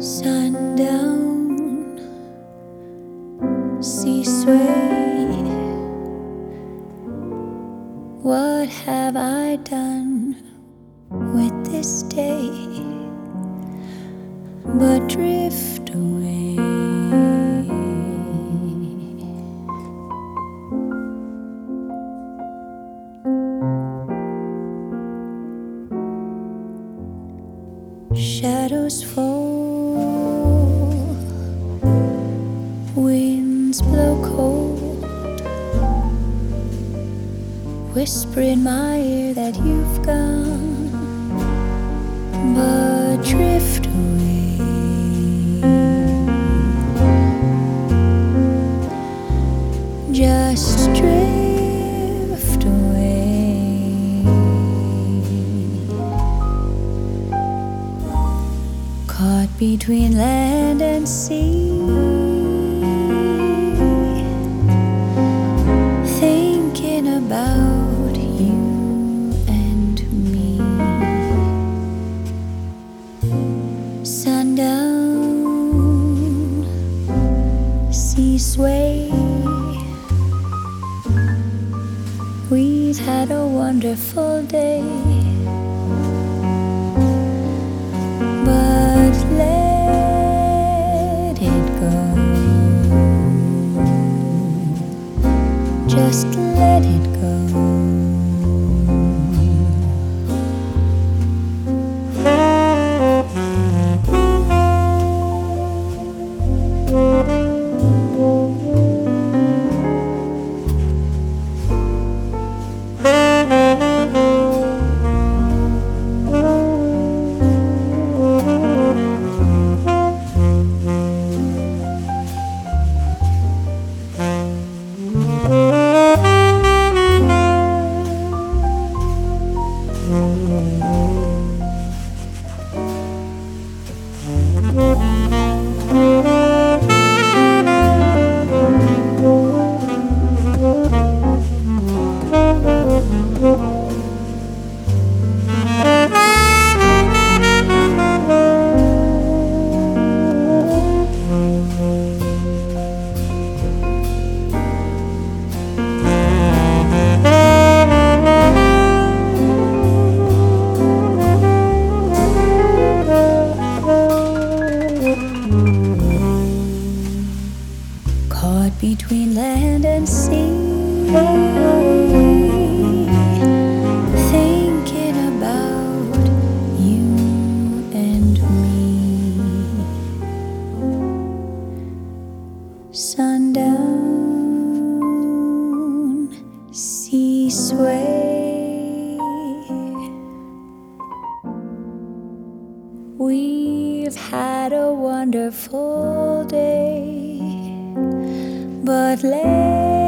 Sundown, sea sway. What have I done with this day but drift away? Shadows fall, winds blow cold, whisper in my ear that you've gone, but drift between land and sea. Thinking about you and me. Sundown, sea sway. We've had a wonderful day. It go. Between land and sea. Thinking about you and me. Sundown, sea sway. We've had a wonderful day, but let.